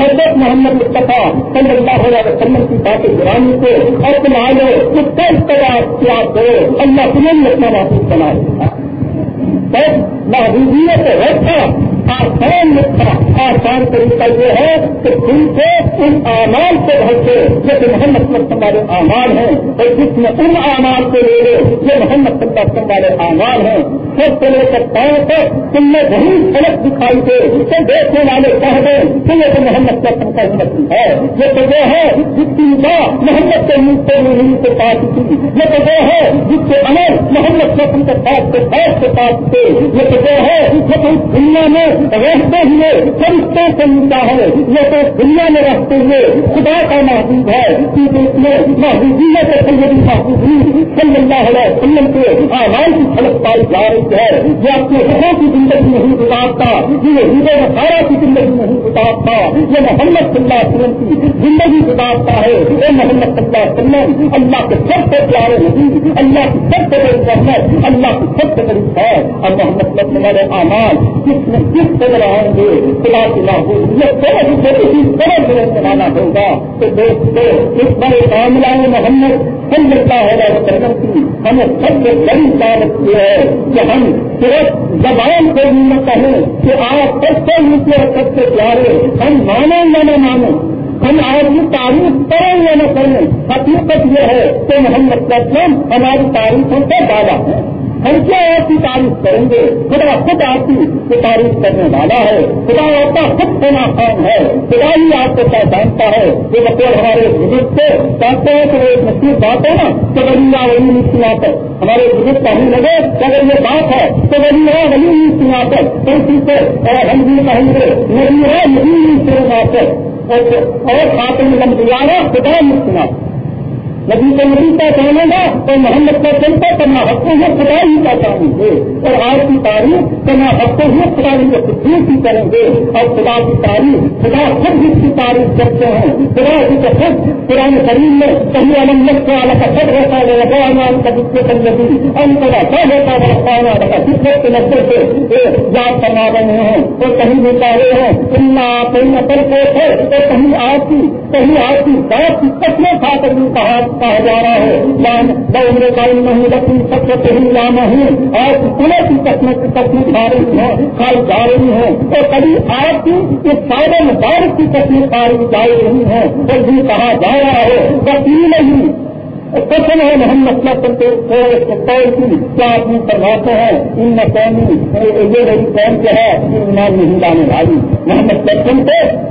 حضرت محمد مصطفیٰ صلی اللہ علیہ وسلم کی بات گرانی کو اور تم آئے اس کا استعمال کیا کرو اللہ تمہیں اپنا محسوس بنائے۔ محبوبیت رکھا آپ لکھا طریقہ یہ ہے کہ تم سے ان اعمال سے بھرتے جیسے محمد صلی اللہ والے اعمال ہیں، اور جس میں ان اعمال کو لے لے، یہ محمد صلی اللہ وسلم والے اعمال ہیں۔ سب سے لے کر پاؤں تک تم میں وہی فلک دکھائی دے تو دیکھنے والے کہہ دیں کہ یہ تو محمد صلی اللہ کا ہمت ہے۔ یہ تو وہ ہے جس کی ماں محمد کے منہ سے نہیں سے پاس تھی۔ یہ تو وہ ہے جس کے عمل محمد صلی اللہ کے پاس سے پاس سے پاس تھے۔ یہ تو وہ ہے جو دنیا میں رہتے ہوئے فرشتوں سے ملتا ہے یہ تو دنیا میں رہتے ہوئے خدا کا محبوب ہے۔ کیونکہ اس میں محبوبیت سیدی محبوبی صلی اللہ علیہ وسلم کے آواز کی چھلک پائی جا رہی ہے یہ اپنے گھروں کی زندگی نہیں گزارتا یہ ہیرے مسارا کی زندگی نہیں گزارتا یہ محمد صلی اللہ علیہ وسلم کی زندگی گزارتا ہے۔ یہ محمد صلی اللہ علیہ وسلم، اللہ کے سب سے پیارے نہیں اللہ کی سب سے بڑی رحمت، اللہ کی سب سے بڑی ہے اور محمد صلی اللہ علیہ آمان جس میں جس طرح آئیں گے، خدا کی محبوب یہ سمجھ سے اسی طرح سے بنانا ہوگا تو دوستو، اس بڑے معاملہ میں محمد صلی اللہ علیہ وسلم کی ہمیں سب سے بڑی دعوت یہ ہے کہ ہم صرف زبان کو بھی نہ کہیں کہ آپ سب سے نیچے اور سب سے پیارے، ہم مانیں یا نہ مانیں، ہم آج کی تعریف کریں یا نہ کریں، حقیقت یہ ہے کہ محمد وسلم ہماری تعریفوں کا دعویٰ ہے ہم کیا آپ کی تعریف کریں گے۔ خدا خود آپ کی تعریف کرنے والا ہے، خدا آپ کا خود سنا خان ہے۔ خدا ہی آپ کو پہچانتا ہے۔ کہ بطور ہمارے بزرگ سے چاہتے ہیں کہ وہ ایک مشہور بات ہے نا، کہ ولی ولی سنا کر ہمارے بزرگ کہیں لگے کہ اگر یہ بات ہے تو ولی ولی سنا کر تو سے اور ہم بھی کہیں گے نہیں ہے نہیں سنا کر اور خاتم لمبیانہ خدا نہیں سنا نبی کو نبی کا جانے گا تو محمد کا چلتا کرنا ہفتے ہوئے خدا ہی کا جانیں گے اور آج کی تاریخ کرنا ہفتے ہوئے خدا ہی کو تصویر کی کریں گے اور خدا کی تاریخ خدا خود جس کی تعریف کرتے ہیں خدا کی کا خود قرآن شریر میں کہیں علم کا الگ کا سب ہوتا ہے لگانا کا جس کے سنگتی ان کا سب ہوتا ہے رکھوانا لگا جس کے نظر سے یاد کروا رہے ہیں اور کہیں بھی کہہ رہے ہیں اتنا کہیں نقل کو ہے تو کہیں آپ کی کہیں آپ کی بات کی کتنے کھا کر بھی کہا کہا جا رہا ہے۔ بہت کائی نہیں لکڑی سب سے پہلی لانا ہوں اور پورے کی قسمت کی قسمت کھا رہی ہے کھائی جا رہی ہے۔ تو کبھی آپ کی اس سارے مبارک کی قسمت کھائی جا رہی ہے۔ تو بھی کہا جا رہا ہے۔ وکیل نہیں کشن ہے محمد مسئلہ کی کیا اپنی فرماتے ہیں ان میں قومی، یہ رہی قوم کیا ہے؟ ایمان نہیں لانے والی۔ محمد سچن سے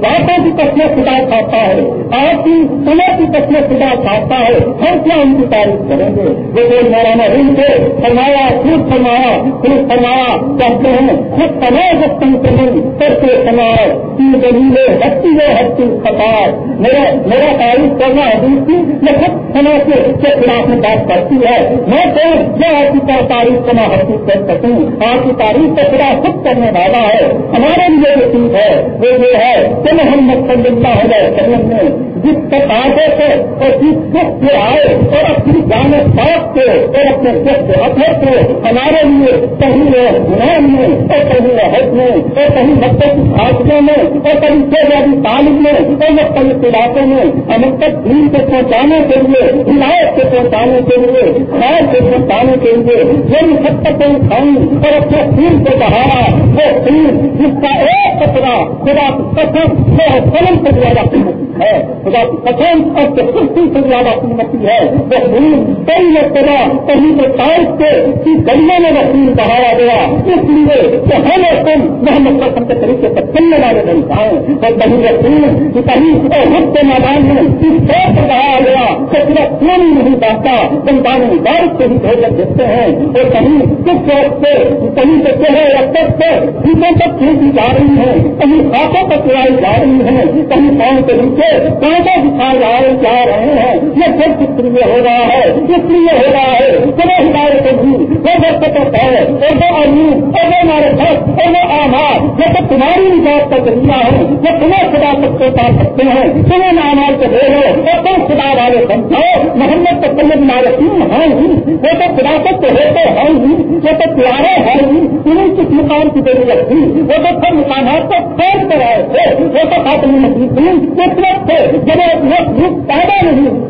باتوں کی قسمیں خدا کھاتا ہے، آپ کی سمے کی قسمیں خدا کھاتا ہے ہم کیا ان کی تعریف کریں گے؟ وہ کوئی مولانا ہند سے فرمایا، خود فرمایا خود فرمایا، کہتے ہیں، خود سماج وقتوں سے نہیں کرتے سماج تین دلیلیں ہستی ہے، ہستی خطار میرا میرا تعریف کرنا حدیث کی میں خود سما کے خلاف میں بات کرتی ہے۔ میں تو جو آپ کی تعریف کو میں کر سکوں۔ آپ کی تعریف کو خدا خود کرنے والا ہے۔ ہمارے لیے جو چیز ہے، وہ یہ ہے کہ محمد صلی اللہ علیہ وسلم نے جس تقاضے سے اور جس دکھ سے آئے اور اپنی جان پاک سے اور اپنے دکھ اثر سے ہمارے لیے کہیں وہ گنان میں اور کہیں وہ حد میں اور کہیں مقصد حاصلوں میں اور کہیں سے زیادہ تعلیم میں اور مختلف علاقوں میں ہم تک دین کو پہنچانے کے لیے، ہدایت سے پہنچانے کے لیے، خیر سے پہنچانے کے لیے، جو مقصد اٹھائی اور اپنے دین کو بہانا وہ دین جس کا ایک کچرا خدا کی قسم وہ قلم سے زیادہ قیمتی ہے۔ خدا کی قسم اور سستی سے زیادہ قیمتی ہے۔ وہ دین کئی مرتبہ کہیں تو ٹائپ سے گلیوں میں وسیل بہایا گیا۔ اس لیے کہ ہم اور تم محمد قسم کے طریقے پر چلنے والے نہیں پائے اور کہیں وسیل کہ کہیں اور حد کے میدان میں اس طور سے بہایا گیا کہ صرف کیوں نہیں بانٹا بنتانے بارش سے بھی بھوجن دیتے ہیں۔ اور کہیں کس وقت سے کہیں سے چہرے یا سب سے چیزوں تک کھینچی جا رہی ہیں کہیں خاصوں تک چلائی جا رہی ہیں کہیں پاؤں کے نیچے کانٹا دکھائے جا رہے ہیں۔ یہ سب کس لیے ہو رہا ہے؟ اس لیے ہو رہا ہے؟ چلو ہمارے بھی وہ برکت ہے اور وہ امین اور وہ ہمارے گھر اور وہ آمار۔ یہ سب تمہاری نجات کا ذریعہ ہے۔ یہ تمہیں خدا سب کو پا سکتے ہیں۔ تمہیں نامال کو دے لو اور تم خدا والے سمجھاؤ محمد تو سید نارسیم ہیں ہی وہ تو خداست تو ہوتے ہیں ہی وہ تو پیارے ہیں ہی انہیں کس مقام کی ضرورت تھی؟ وہ تو سب مقامات کو پھیل کر آئے تھے وہ تو خاتم مسلم اس تھے۔ جب ایک وقت پیدا نہیں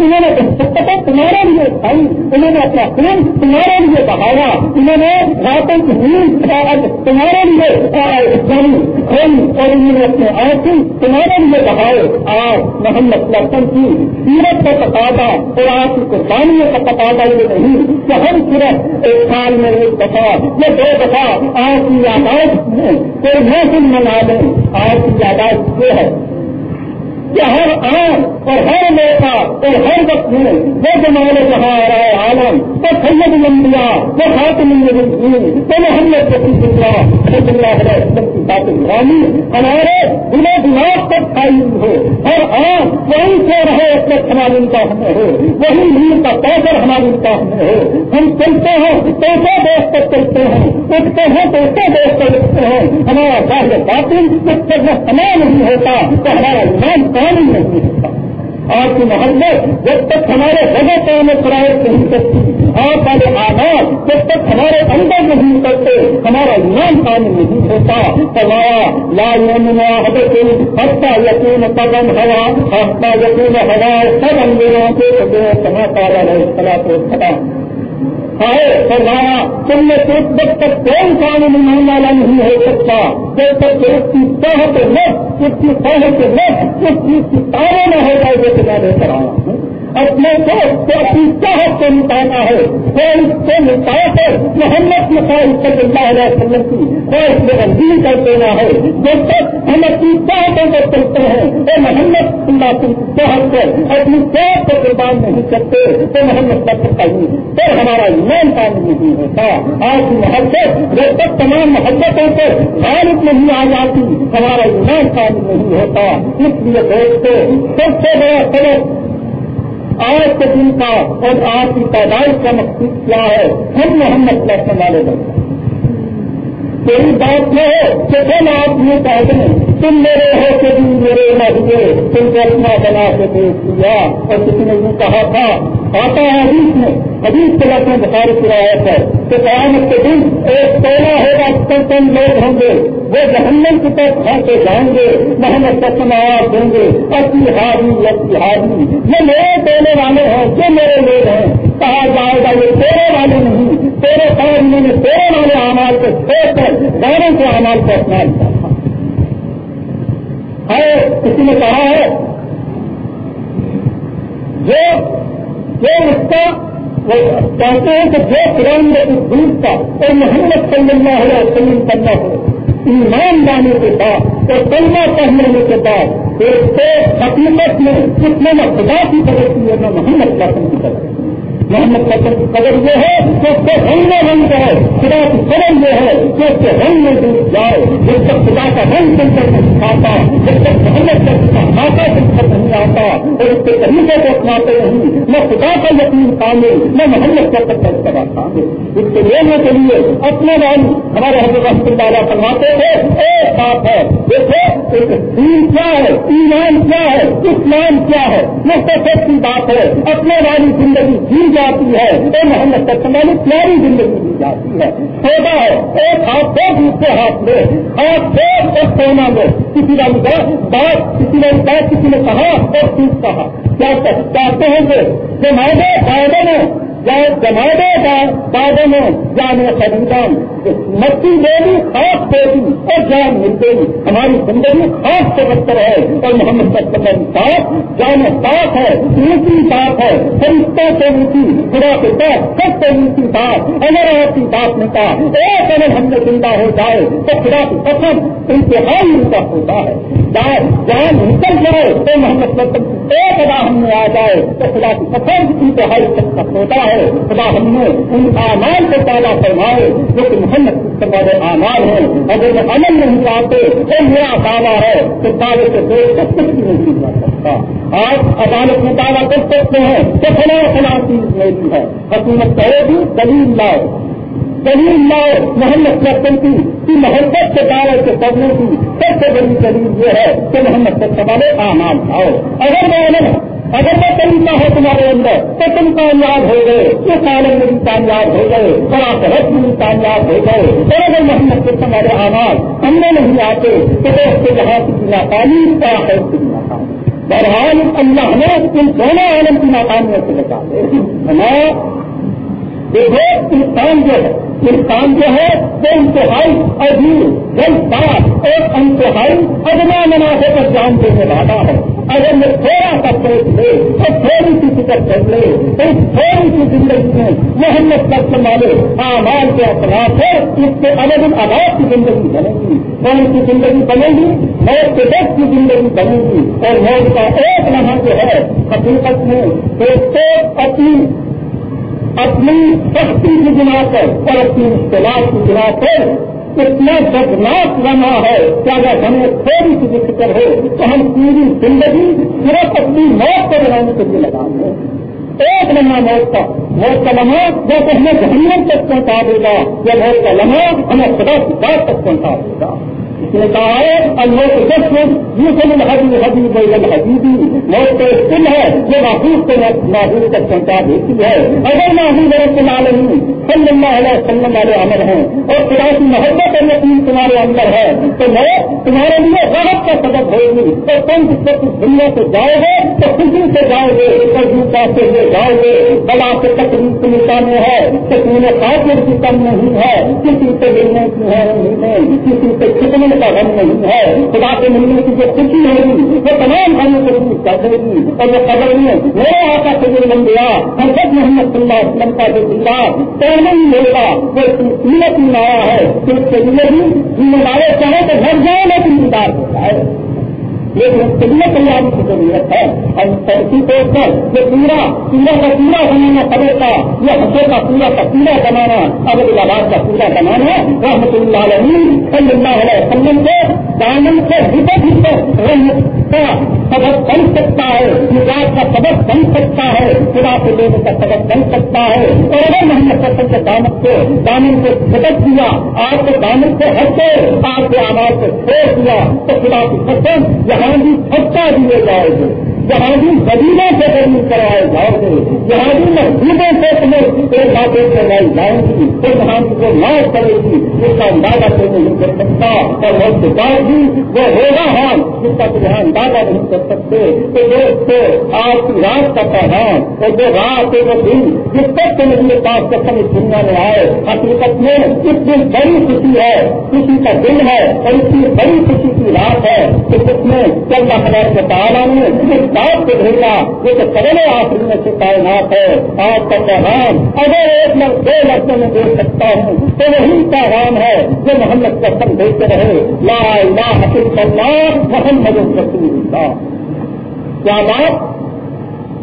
انہوں نے تمہارے لیے اٹھائی انہوں نے اپنا فلم تمہارے لیے بہایا، انہوں نے راتوں کی نیند تمہارے لیے یعنی خون اور انہوں نے اپنے آنکھوں تمہارے لیے بہائے۔ آج محمد لکھن کی سیرت کا تقاضا اور آپ کی قربانیوں کا تقاضا یہ نہیں کہ ہم صرف ایک سال میں ایک دفعہ یا دو دفعہ آپ کی کہ میں کوئی منگا منا دیں۔ آپ کی یاداشت یہ ہے کہ ہر آم اور ہر موقع اور ہر وقت میں وہ زمانے جہاں آ رہا ہے عالم تو سید لمبیا وہ خاتم الدین تو محمد رفیق اللہ رحمۃ اللہ علیہ کی بات گرامی یعنی ہمارے دلوں دماغ تک کھائی ہو ہر آم وہی سے رہے اس وقت ہماری نکاح میں ہو وہی نیل کا پیسر ہماری نکاح میں ہو ہم چلتے ہیں پیسے دیش تک چلتے ہیں۔ اٹھتے ہیں پیسے دیش تک اٹھتے ہیں۔ ہمارا باہر باطل اس پر وہ سما نہیں ہوتا تو ہمارا ایمان کام ہی نہیں ہوتا آپ کی محبت جب تک ہمارے بغیر کا میں شرائط نہیں کرتی۔ آپ والے آدھار جب تک ہمارے اندر نہیں کرتے، ہمارا ایمان کام نہیں ہوتا۔ فرمایا، لا یمنا حضرت ہفتہ یقین قدم ہوا ہفتہ یقین ہوا سب اندروں کے سما پالا رہے سلا تو خدا آئے فرمایا تم نے ایک وقت تک کوئی قانون مان والا نہیں ہو سکتا؟ جب تک کہ اس کی صحت وقت اس کی صحت وقت اس کی تارے میں ہوتا ہے جو میں لے کر آیا ہوں۔ اپنے دوست کو اپنی صحت سے نکالنا ہے۔ کوئی اس سے نکا کر محمد مسائل صلی اللہ علیہ وسلم کی کوئی اس میں رنگین کر دینا ہے۔ جب تک ہم اپنی صحتوں کو چلتے ہیں تو محمد اللہ کی صحت کو اپنی صحت کو قربان نہیں کرتے تو محمد کا سکتا ہی پھر ہمارا ایمان کام نہیں ہوتا۔ آج کی محبت جب تک تمام محبتوں کو غالب نہیں آ جاتی، ہمارا ایمان کام نہیں ہوتا۔ اس لیے دوستوں سب سے بڑا سبق آج کے دن کا اور آپ کی پیدائش کا مقصد کیا ہے؟ ہم محمد لکھنے والے لوگ کوئی بات نہ ہو کہ ہم آپ یہ کہتے ہیں، تم میرے ہو کے بھی میرے نہ ہوئے، تم کو اپنا بنا کے دیکھ دیا اور کسی نے یہ کہا تھا آتا ہے حدیث میں، حدیث کے لگنے بخار کی رعایت ہے کہ قیامت کے دن ایک پہلا ہوگا کم کم لوگ ہوں گے۔ وہ جہنم کی طرف کھا کے جائیں گے محمد سسم آواز دیں گے۔ اپنی ہاری اپنی ہاری یہ میرے دینے والے ہیں جو میرے لوگ ہیں۔ کہا جائے گا، یہ تیرے والے نہیں۔ تیرے سال میں نے تیرے والے امال کو چھوڑ کر گانوں کے امال کو اپنا لیا۔ ہے کسی نے کہا ہے، جو جو اس کا وہ کہتے ہیں کہ جو قرآن اس دودھ کا اور محمد صلی اللہ علیہ وسلم کرنا ہو، ایمان لانے کے بعد اور کلمہ پہننے کے بعد ایک تو حقیقت میں اس نہ خدا کی طرف کی ہے نہ محمد قسم کی طرف کی محمد قسم کی قدر یہ ہے کہ اس کو رنگ میں رنگ جائے خدا کی قدر یہ ہے کہ اس کے رنگ میں ڈوب جائے جب تک خدا کا رنگ دل کر نہیں کھاتا جب تک محمد کا کا ماتا دل کر نہیں آتا۔ اور اس کے طریقے کو اپناتے نہیں، نہ خدا کا یقین کامل، نہ محمد کا تک کا کامل۔ اس کے لینے کے لیے اپنے نام ہمارے حضرت رحمت اللہ فرماتے تھے ایک بات ہے، دیکھو، ایک دین کیا ہے، ایمان کیا ہے، اسلام کیا ہے یہ سب کی بات ہے۔ اپنے والی زندگی جی جاتی ہے۔ اے محمد والی پیاری زندگی دی جاتی ہے۔ سودا ہے ایک ہاتھ سے دوسرے ہاتھ میں ہاتھ سے ایک سونا میں کسی والی بات کسی نے بات کسی نے کہا اور چیز کہا۔ کیا چاہتے ہیں کہ جماعتیں فائدے میں جماعتیں کا فائدے میں جانے خریدان مٹی دے گی خاص دے اور جان مل ہماری زندگی خاص سے بہتر ہے۔ اور محمد سلم صاف جان پاک ہے اونچی بات ہے۔ فرشتوں سے اونچی خدا کے ساتھ سب سے اونچی بات اگر آپ کی بات نے کہا ایک اگر ہم نے زندہ ہو جائے، تو خدا کی پسند انتہائی اونچا ہوتا ہے۔ جان نکل جائے، تو محمد سلم ایک ادا ہم میں آ جائے، تو خدا کی پسند انتہائی سب ہوتا ہے۔ خدا ہم نے ان کا آمان کو پیدا فرمائے جو کہ محمد والے آمار ہیں اگر وہ عمل نہیں چاہتے تو میرا دعویٰ ہے کہ دعوے سے دیکھ کر کچھ بھی نہیں جا سکتا آج عدالت میں دعویٰ کر سکتے ہیں کہ فلاں فلاں چیز میری ہے حکومت کہے گی دلیل لاؤ دلیل لاؤ محمد سرسن کی محبت کے دعوے سے کرنے کی سب سے بڑی دلیل یہ ہے کہ محمد سرسن والے آمان لاؤ اگر وہ عمل اگر وہ طریقہ ہے تمہارے اندر، تو تم کامیاب ہو گئے۔ اس عالم میں بھی کامیاب ہو گئے۔ بڑا صحت میں بھی کامیاب ہو گئے۔ اور اگر محمد سے تمہارے آواز ہم نے نہیں آتے تو اس کے جہاں کی ناکامی کا ہے؟ اس کی ناکامی بہرحال اللہ نے ان دونوں عالم کی ناکامیوں سے بچا دے دیکھو، انسان جو ہے، انسان جو ہے، وہ انتہائی عجیب جلد بات اور انتہائی ادنا منافع پر جان دینے والا ہے۔ اگر میں تھوڑا سا سوچ لے، تو تھوڑی سی فکر کر لے، تو تھوڑی سی زندگی میں محمد سب والے آمال کے اثرات ہے اس کے الگ آباد کی زندگی بنے گی۔ کون کی زندگی بنے گی موت کے دس کی زندگی بنے گی۔ اور موت کا ایک لمحہ جو ہے، حقیقت میں تو اپنی اپنی سختی کی بنا پر اور اپنی اختلاف کی بنا پر اتنا دردناک بنا ہے کہ اگر ہمیں تھوڑی سی فکر ہو تو ہم پوری زندگی صرف اپنی موت کو بنانے کے لیے لگائیں گے ایک لمحہ موت کا موت کا لمحہ جیسے ہمیں جہنم تک پہنچا دے گا، یا موت کا لمحہ ہمیں خدا کی بات تک پہنچا دے گا۔ اس نے کہا ہے، اللہ کے دس یہ سب الحبی حبیب الحبیبی موت تو ہے، جو محفوظ کو محفوظ تک پہنچا دیتی ہے۔ اگر محبوب رب العالمین صلی اللہ علیہ وسلم والے عمل ہیں اور خدا کی محبت اور یقین تمہارے اندر ہے، تو میں تمہارے لیے راحت کا سبب ہوگی۔ تو تم جس وقت دنیا سے جاؤ گے تو خوشی سے جاؤ گے اور جھوٹ پاتے ہوئے جاؤ گے، بلا سے تکلیف کی نکالنے ہے کہ خاطر کی کم نہیں ہے، کسی سے ملنے کی ہے کسی سے کتنے کا غم نہیں ہے، خدا سے ملنے کی جو خوشی ہوگی وہ تمام غموں کو دور کر دے گی، اور وہ خبر میں میرے آقا سے بن گیا ہم سب محمد صلی اللہ علیہ وسلم کا جو دلہ پہلے ہی ہوگا وہ قیمت میں آیا ہے، کہ اس لیے بھی ذمہ دارے چاہے تو گھر جائے لیکن انتظار ہوتا ہے۔ لیکن اس تیاری کی ضرورت ہے؟ اور ترقی طور پر یہ پورا پورا کا پورا بنانا پڑے گا یہ حصے کا پورا کا پورا بنانا ابد آباد کا پورا بنانا رحمت اللہ علیہ، صلی اللہ علیہ وسلم کو دامن سے ہٹک ہٹک رحمت کا سبق بن سکتا ہے، نجات کا سبق بن سکتا ہے، خدا کو لینے کا سبق بن سکتا ہے۔ اور اگر محمد سفر کے دامت کو، دامن کو سبق دیا آپ کے دامن سے ہٹے آپ کے آواز کو چھوڑ دیا، تو خدا کی پسند یہاں بھی سچا دیے جائے گے جہاں بھی زمینوں سے قریب کروائے جاؤ گے جہاں بھی مسجدوں سے تمہیں ایک باتیں کروائی جائیں گی تو جہاں کی جو کرے گی، اس کا اندازہ کوئی نہیں کر سکتا اور وقت کے بعد بھی وہ ہوگا حال، جس کا تو یہاں اندازہ نہیں کر سکتے، تو دوست آپ کی رات کا پیغام اور جو رات ہے وہ دن جس تک کے میرے پاس قسم اس دنیا میں آئے، حقیقت میں اس دن بڑی خوشی ہے، خوشی کا دن ہے اور اس کی بڑی خوشی کی رات ہے کہ جس میں چل رہا کے تعالیٰ نے آپ کو بھیجا یہ تو پہلے آخری میں سے کائنات ہے، آپ کا پیغام اگر ایک لفظ دو لفظوں میں دیکھ سکتا ہوں، تو وہی پیغام ہے جو محمد کا سم دیکھتے رہے۔ لا الہ الا اللہ، محمد رسول اللہ۔ کیا بات؟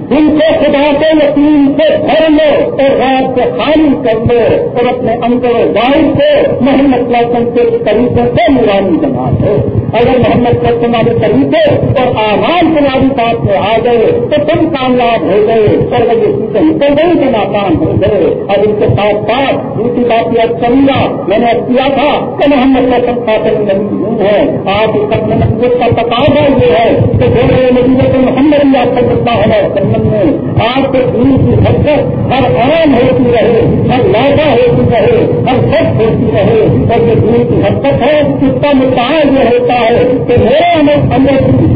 جن کو خدا سچے یقین سے بھر لو اور رات سے خالی کر لو اور اپنے اندر ظاہر کو محمد لاسن کے طریقے سے نورانی بنا دو۔ اگر محمد کا تمہارے طریقے اور آواز تمہاری بات میں آ گئے تو تم کامیاب ہو گئے۔ اور اگر اسی سے نکل گئے تو ناکام ہو گئے۔ اور ان کے ساتھ ساتھ دوسری بات یہ سمجھا میں نے کیا تھا کہ محمد کا سب خاطر نبی ہوں ہے۔ آپ اس اپنے مسجد کا تقاضا یہ ہے کہ دونوں نبی کو محمد اللہ صلی اللہ علیہ وسلم میں آپ کے دین کی حرکت ہر عام ہوتی رہے، ہر لائقہ ہوتی رہے، ہر سچ ہوتی رہے۔ اور جو دین کی حرکت ہے، اس کا مدعا یہ ہوتا ہے کہ میرے اندر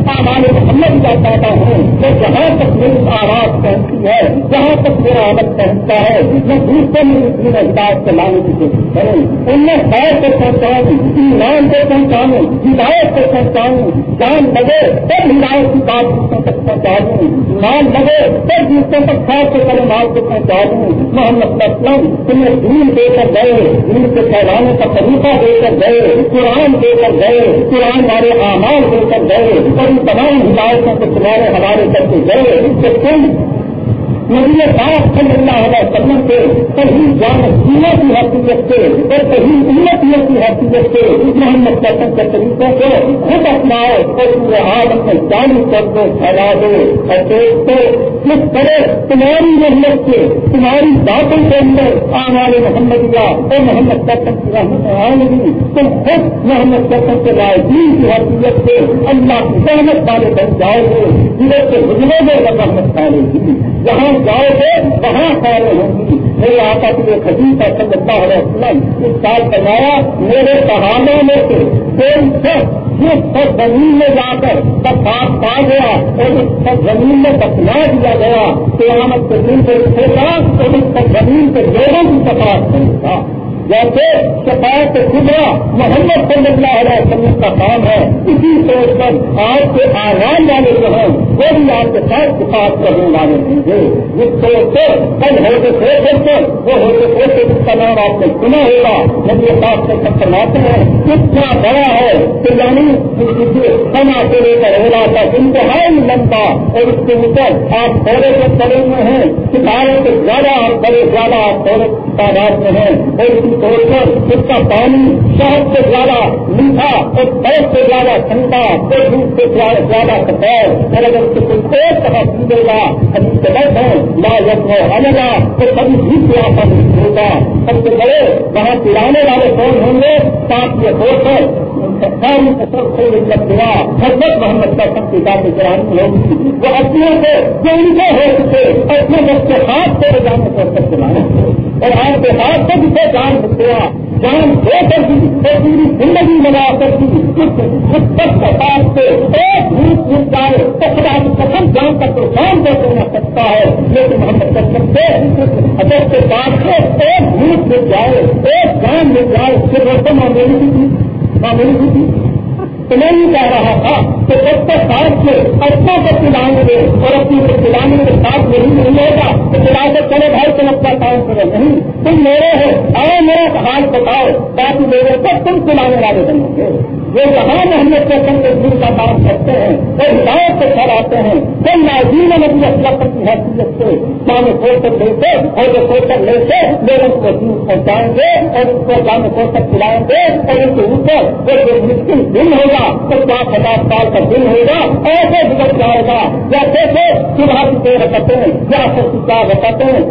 سامان محمد کا پاتا ہوں تو جہاں تک میری آواز پہنچتی ہے، جہاں تک میرا آمد پہنچتا ہے، میں دوسرے میں اپنی ہدایت سے لانے کی کوشش کروں۔ ان میں خیر کو پہنچاؤں، ایمان کو پہنچاؤں، ہدایت کو پہنچاؤں، جان لگے تب ہدایت کی بات دوسروں تک پہنچا ہو پر دوسروں تک خاص کے کرے مال کو پہنچا دوں محمد اسلم تمہیں دین دے کر گئے، دین کے پھیلانے کا طریقہ دے کر گئے، قرآن دے کر گئے، قرآن ہمارے آمار دے کر گئے، اور ان تمام ہدایتوں کو تمہارے ہمارے کر کے گئے کہ تم نبی پاک صلی اللہ علیہ وسلم کے کہیں جان سینا کی حیثیت سے اور کہیں امتیوں کی حیثیت سے محمد قسم کے طریقوں کو خود اپناؤ اور پورے عالم میں چالو کر دو پھیلا دو اور دوستو کس طرح تمہاری محنت سے تمہاری باتوں کے اندر آنے والے محمد یا اور محمد قسم کی رحمت آئیں گی تم خود محمد قسم کے رائے دین کی حیثیت سے اللہ کی سہمت والے بن جاؤ گے ضلع کے گزرے میں رحمت پالے گی جہاں جاؤ گے، وہاں سارے ہوں گی۔ میرے آقا جی کے خدیف ہے صلی اللہ علیہ وسلم اس سال بنایا میرے پہاڑوں میں سے کوئی شخص جس سب زمین میں جا کر سب بات پا گیا اور اس سب زمین میں بتلا دیا گیا، قیامت کے دن سے اٹھے گا اور اس سب زمین کے لوگوں کی تپاس کرے گا۔ جیسے شفاعت خدا محمد صلی اللہ علیہ وسلم کا کام ہے، اسی طور پر آپ کے آرام والے جو ہیں، وہ بھی آپ کے ساتھ کفاط کرنے والے ہوں گے۔ جس طور سے کل ہوتے تھے کر وہ ہوتے تھے، جس کا نام آپ نے سنا ہوگا جب یہ بات سے سب سناتے ہیں کتنا بڑا ہے کہ یعنی سنا سے لے کر ہو رہا تھا انتہائی لمبا اور اس کے اوپر آپ تھوڑے سے پڑے ہوئے ہیں ستاروں سے زیادہ آپ بڑے زیادہ آپ تھوڑے تعداد میں ہیں اور اسی طور پر اس کا پانی شہد سے زیادہ میٹھا اور برف سے زیادہ ٹھنڈا اور دودھ سے زیادہ سفید اور اگر اس کو ایک طرح پیلے گا ابھی سے برف ہے، لا جب وہ آنے گا تو کبھی بھی پیاسا نہیں ہوگا۔ سب سے بڑے وہاں پلانے والے کون ہوں گے؟ ساتھ یہ ہو کر حضرت محمد کا سب کی بات کرانی ہوگی وہ اپنوں سے جو ان کے ہو سکے اپنے بچے ہاتھ سے جانے پر سب چلانے اور آپ کے ہاتھ سے جسے جان ہوا جان دے کر بھی پوری زندگی لگا کر بھی اس ساتھ سے ایک روپ مل جائے تو خدا قسم جان کا تو کام کر دینا سکتا ہے. لیکن محمد قسم سے حضرت کے بعد سے ایک روپ مل جائے، ایک جان مل جائے پھر روپے معمولی تھی معمولی تھی تو میں نہیں کہہ رہا تھا کہ جب تک ساتھ سے اچھا کو پلائیں گے اور اپنی کو پلانے کے ساتھ نہیں نہیں ہوگا، تو پلا کے چلے بھائی چمکتا کام کرو۔ نہیں، تم میرے ہو آؤ میرا حال بتاؤ۔ تاکہ میرے کو تم پلانے والے بنیں گے۔ وہ کہاں محمد کے سنگ دل کا کام کرتے ہیں، وہ ہدایت سے چلاتے ہیں۔ وہ ناظرین نبی اسلم کی حیثیت سے جامع کھول کر دیتے اور وہ کھول کر لیتے لوگوں کو دور پہنچائیں گے اور اس کو جامع کھول کر پلائیں گے اور ان کے اوپر وہ جو مشکل دن ہوگا، تو پانچ ہزار سال کا دن ہوگا، ایسے گزر جائے گا یا جیسے صبح کی دیر رکھتے ہیں، یا سب کی کیا بتاتے ہیں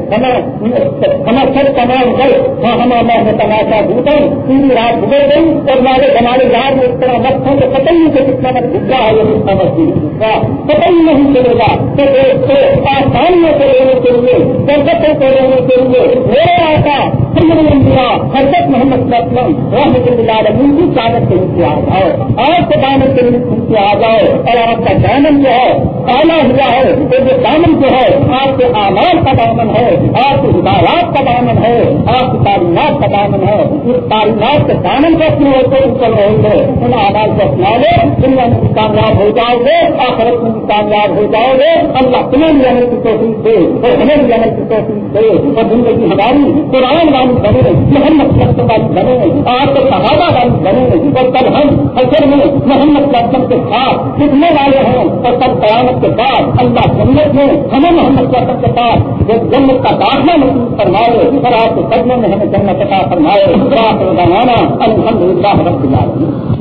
ہمیں سب تمام گئے ہاں ہمارا میں تماشا بھوٹن پوری رات گزر گئی اور ہمارے ہمارے یاد میں اس طرح وقت ہے تو پتہ ہی کہ کتنا وقت گزرا ہے یہ کتنا وقت گزرا۔ پتہ ہی نہیں چلے گا تو آسانیوں کو لینے کے لیے برکتوں کو لینے کے لیے، میرے آتا آقا حضرت محمد اسلم رحمت اللہ علیہ کی چادر کے نیچے آ جاؤ آپ کے دامن کے نیچے آ جاؤ، اور آپ کا دامن جو ہے، کالا ہوا ہے تو جو دامن جو ہے، آپ کے آمار کا دامن ہے، آپ کے ہدایات کا دامن ہے، آپ کی تعلیمات کا دامن ہے، اس تعلیمات کے دامن کو اپنے اوپر رہے ہیں۔ ان آواز کو اپنا لو، دنیا میں کامیاب ہو جاؤ گے، آخرت میں کامیاب ہو جاؤ گے۔ اللہ تمہیں بھی عمل کی کوشش دے، اور ہمیں بھی عمل کی کوشش دے، اور زندگی ہماری قرآن والی بنے محمد والی بنے آپ کے صحابہ والی بنے اور کل ہم حشر میں محمد قاسم کے ساتھ کتنے والے ہیں اور سب قیامت کے بعد اللہ جنت میں ہمیں محمد قاسم کے ساتھ جو جنت کا داخلہ محسوس فرمائے، اور آپ کے قدموں میں ہمیں جنت کا فرمائے الحمد للہ رب العالمین۔